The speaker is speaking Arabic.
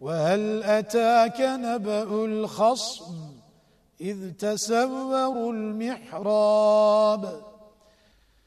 وهل أتاك نبأ الخصم إذ تسوروا المحراب